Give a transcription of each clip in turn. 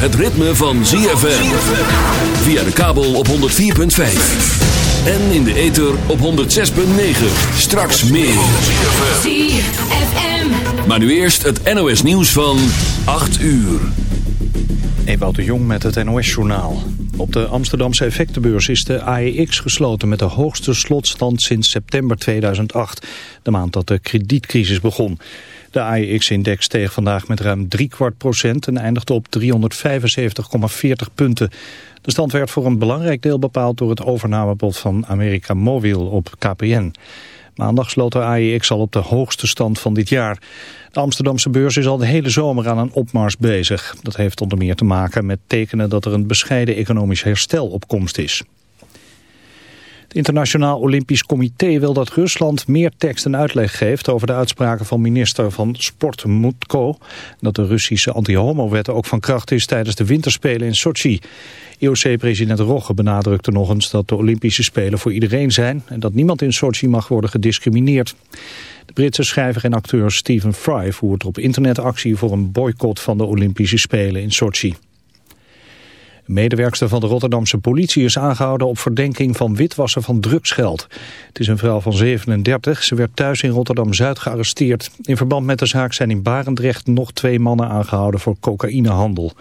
het ritme van ZFM. Via de kabel op 104.5. En in de ether op 106.9. Straks meer. ZFM. Maar nu eerst het NOS nieuws van 8 uur. Ewout de Jong met het NOS-journaal. Op de Amsterdamse effectenbeurs is de AEX gesloten met de hoogste slotstand sinds september 2008. De maand dat de kredietcrisis begon. De AEX-index steeg vandaag met ruim drie kwart procent en eindigde op 375,40 punten. De stand werd voor een belangrijk deel bepaald door het overnamebod van America Mobil op KPN. Maandag sloot de AEX al op de hoogste stand van dit jaar. De Amsterdamse beurs is al de hele zomer aan een opmars bezig. Dat heeft onder meer te maken met tekenen dat er een bescheiden economisch herstel op komst is. Het Internationaal Olympisch Comité wil dat Rusland meer tekst en uitleg geeft over de uitspraken van minister van Sport Mutko. Dat de Russische anti-homo-wet ook van kracht is tijdens de winterspelen in Sochi. IOC-president Rogge benadrukte nog eens dat de Olympische Spelen voor iedereen zijn en dat niemand in Sochi mag worden gediscrimineerd. De Britse schrijver en acteur Stephen Fry voert op internet actie voor een boycott van de Olympische Spelen in Sochi. Medewerkster van de Rotterdamse politie is aangehouden op verdenking van witwassen van drugsgeld. Het is een vrouw van 37. Ze werd thuis in Rotterdam-Zuid gearresteerd. In verband met de zaak zijn in Barendrecht nog twee mannen aangehouden voor cocaïnehandel.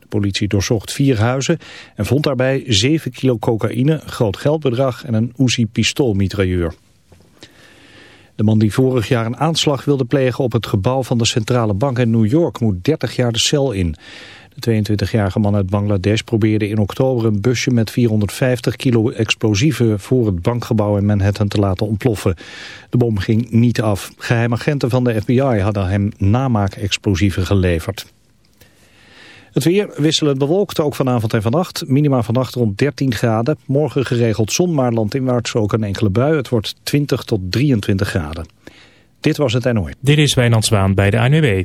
De politie doorzocht vier huizen en vond daarbij 7 kilo cocaïne, groot geldbedrag en een Uzi pistoolmitrailleur. De man die vorig jaar een aanslag wilde plegen op het gebouw van de centrale bank in New York moet 30 jaar de cel in. De 22-jarige man uit Bangladesh probeerde in oktober een busje met 450 kilo explosieven voor het bankgebouw in Manhattan te laten ontploffen. De bom ging niet af. Geheimagenten van de FBI hadden hem namaak-explosieven geleverd. Het weer wisselend bewolkt, ook vanavond en vannacht. Minima vannacht rond 13 graden. Morgen geregeld zon, maar landinwaarts ook een enkele bui. Het wordt 20 tot 23 graden. Dit was het NOE. Dit is Wijnand Zwaan bij de ANWB.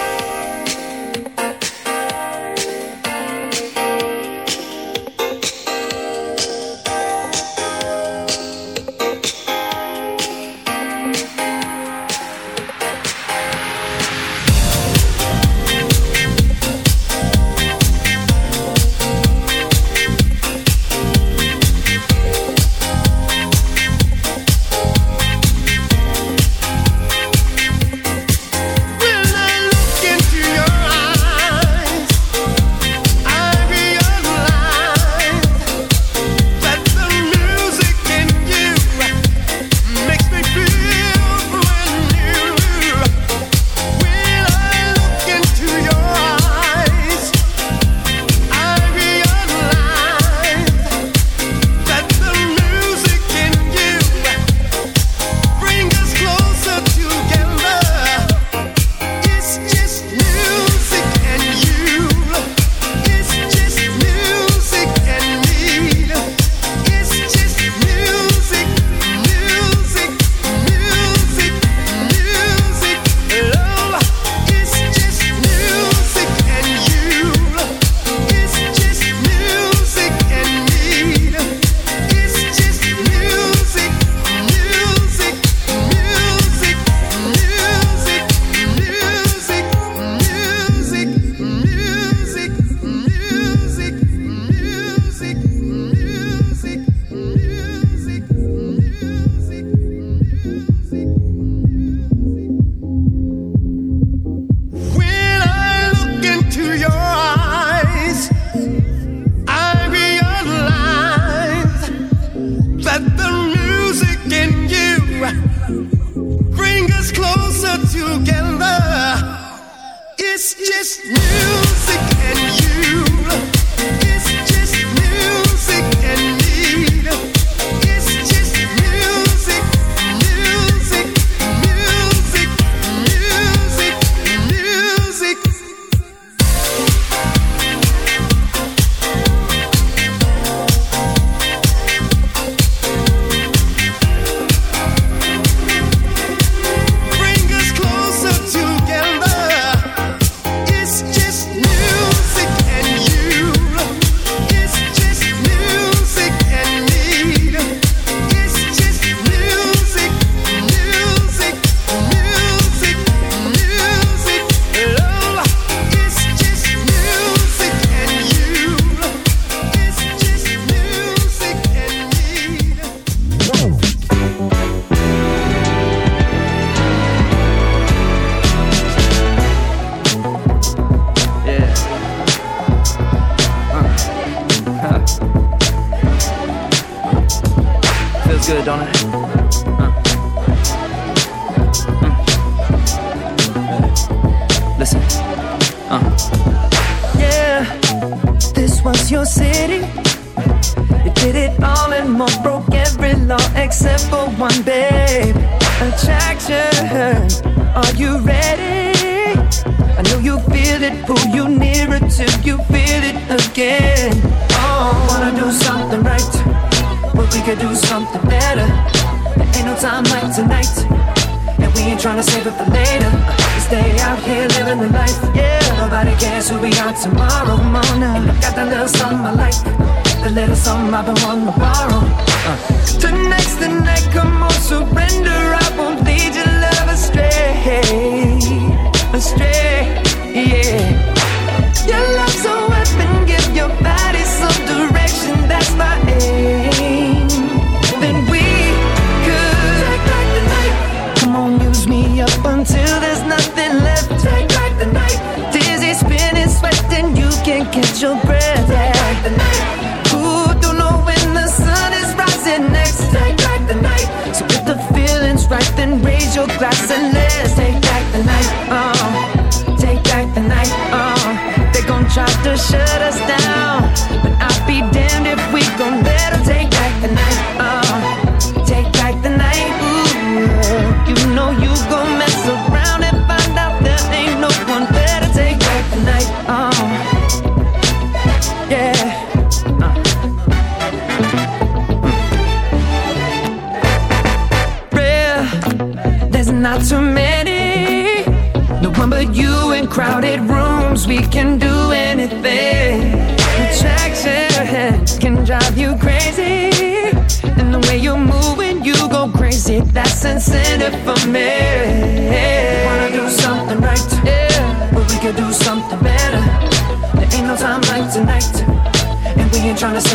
glass and let's take back the night. Uh, take back the night. Uh, they gon' try to shut us down.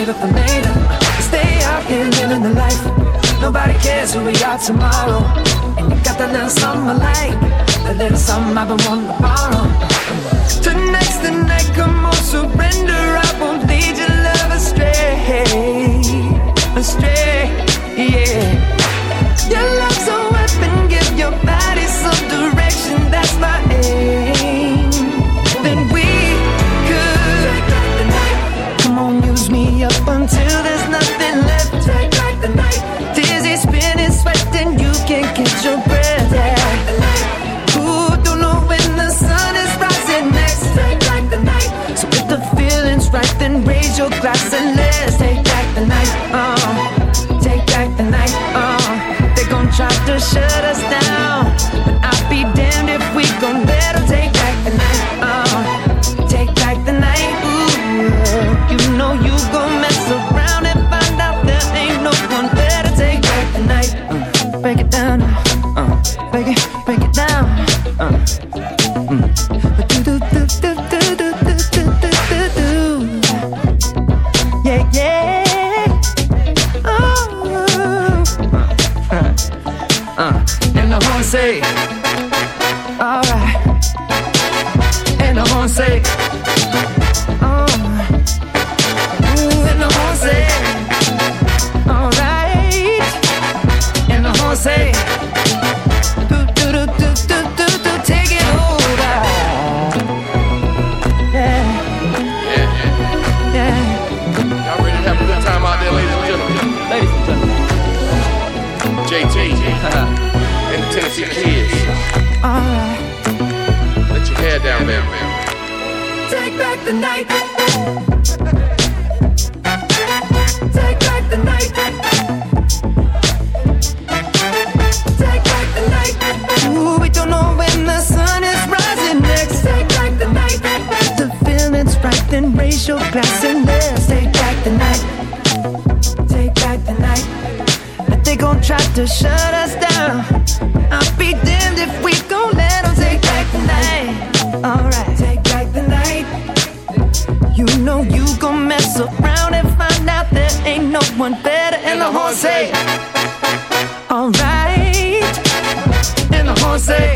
made up, I made up. Stay out here living the life. Nobody cares who we are tomorrow. And you got that little something I like, that little something I've been wanting to borrow. Tonight's the night, come on, surrender. I won't lead your love astray, astray, yeah. Your love right, then raise your glass and let's say.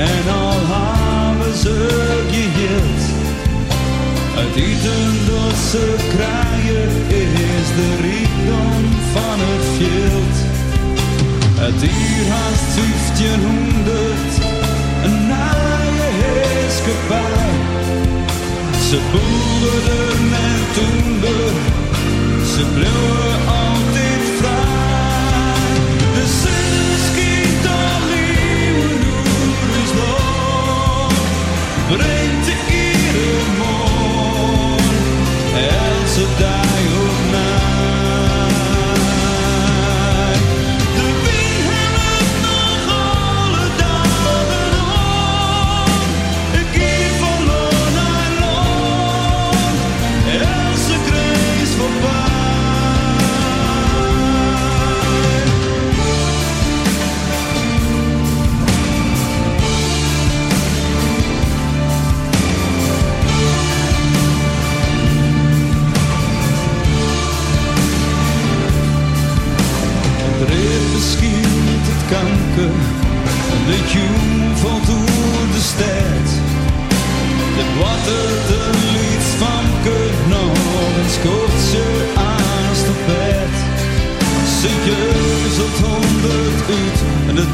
en al hebben ze geheeld. Het eten dat ze krijgen is de rijkdom van het veld. Het dier haast 1500, een naaie is gebaar. Ze boeren met toender, ze bleven altijd vrij. De Grêmio.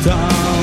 down.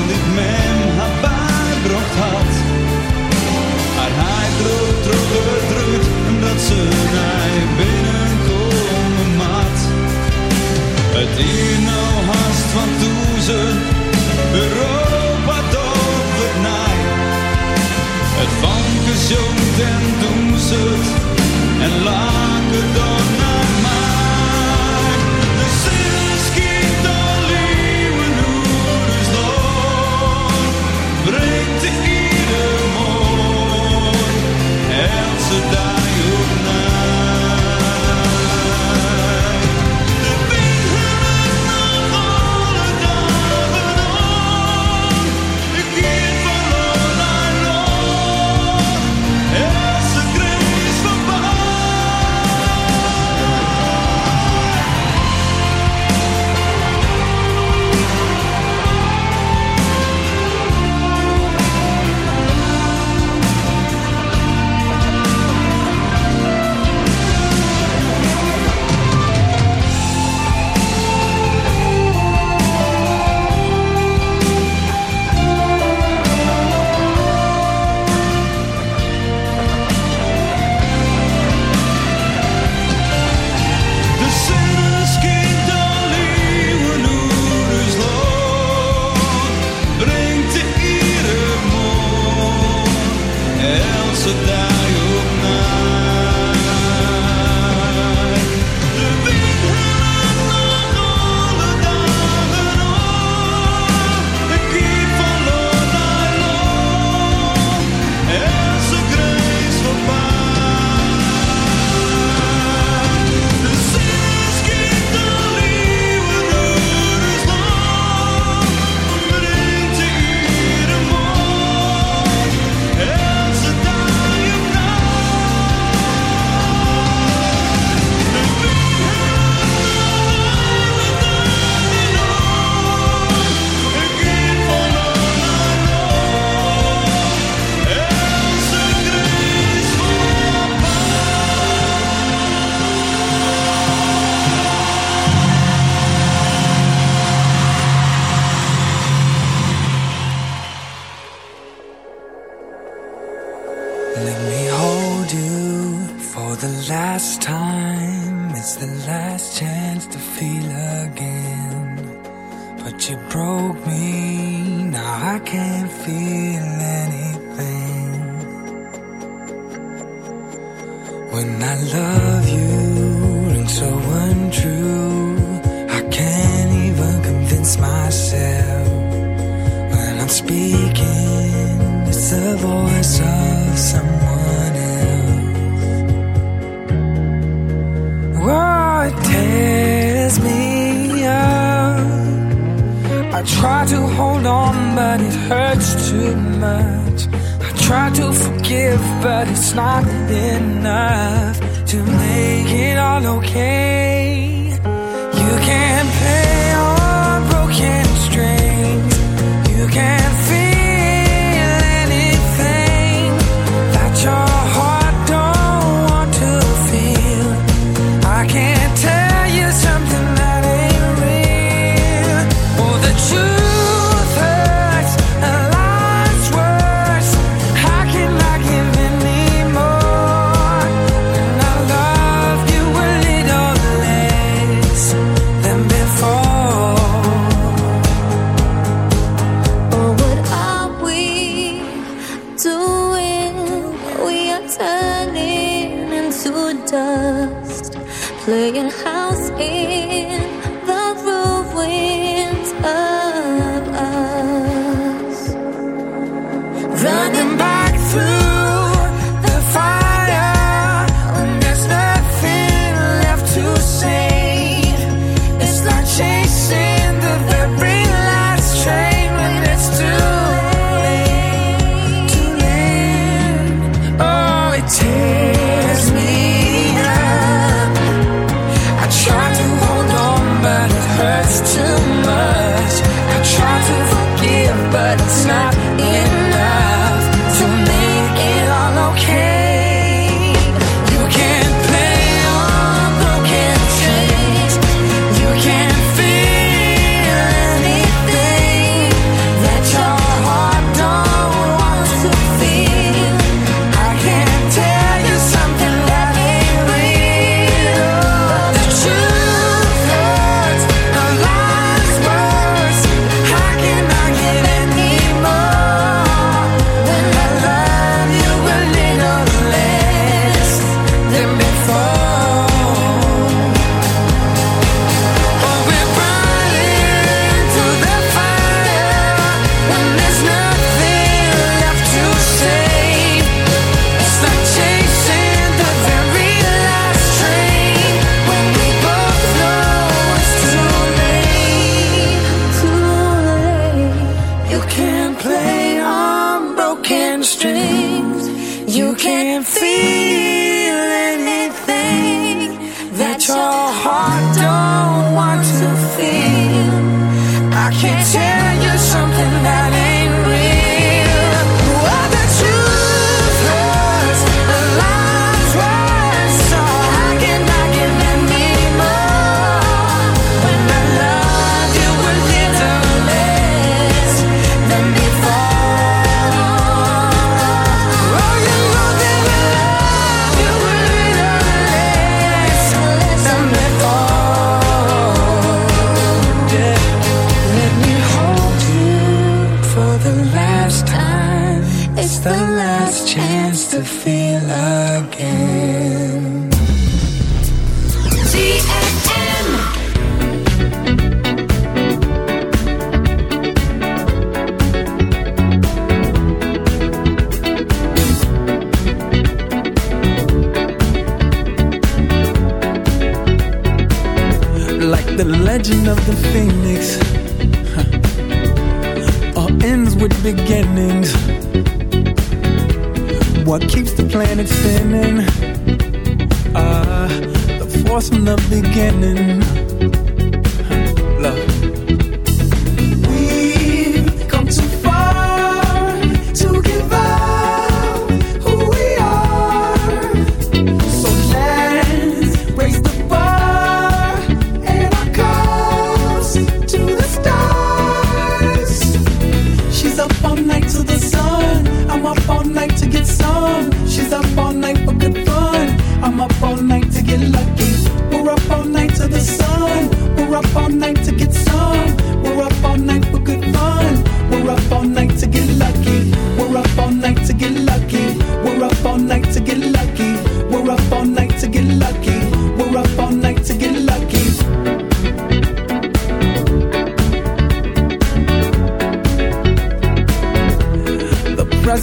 million house in the ruins.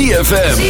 ZFM.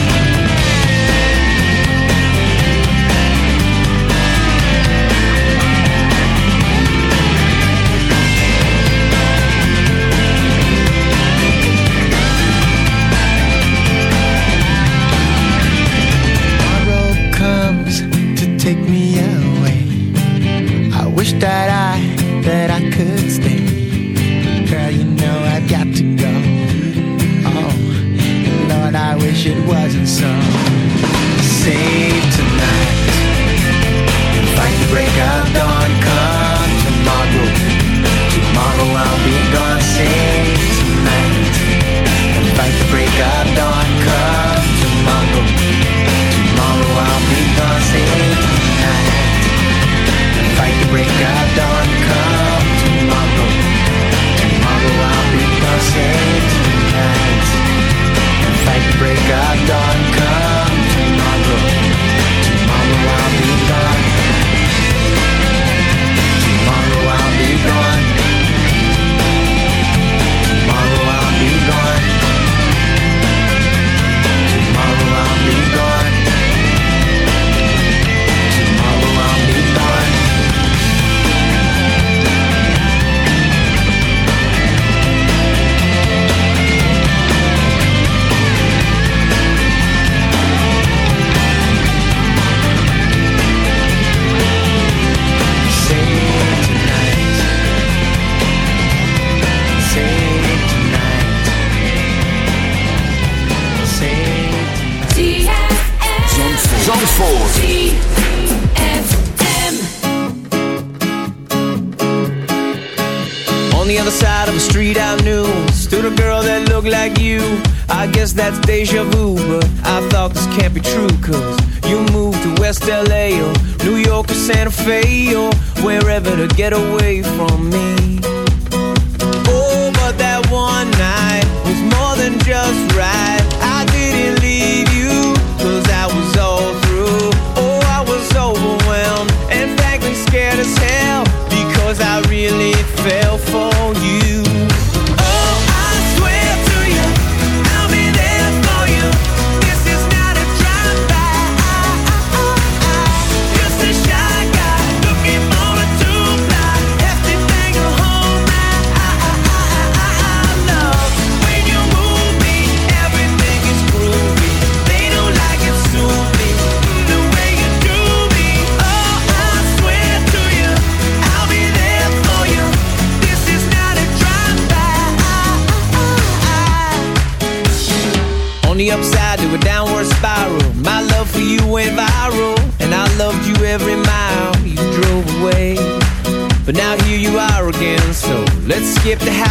that I that I could Let's skip the house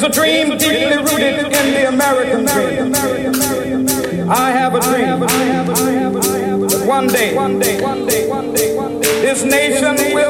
is a dream deeply rooted in the American dream. I have a dream that one day, this nation will.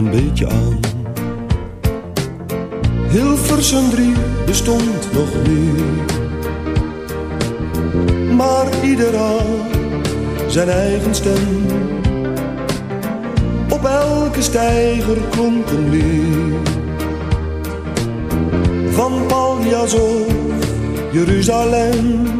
een beetje aan. Hilversum drie bestond nog niet. Maar ieder had zijn eigen stem. Op elke steiger klonk een lied. Van Paljas of Jeruzalem.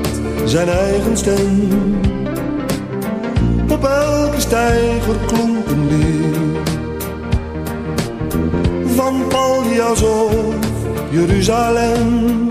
zijn eigen stem. Op elke steiger klonk een. Van Paljas of Jeruzalem.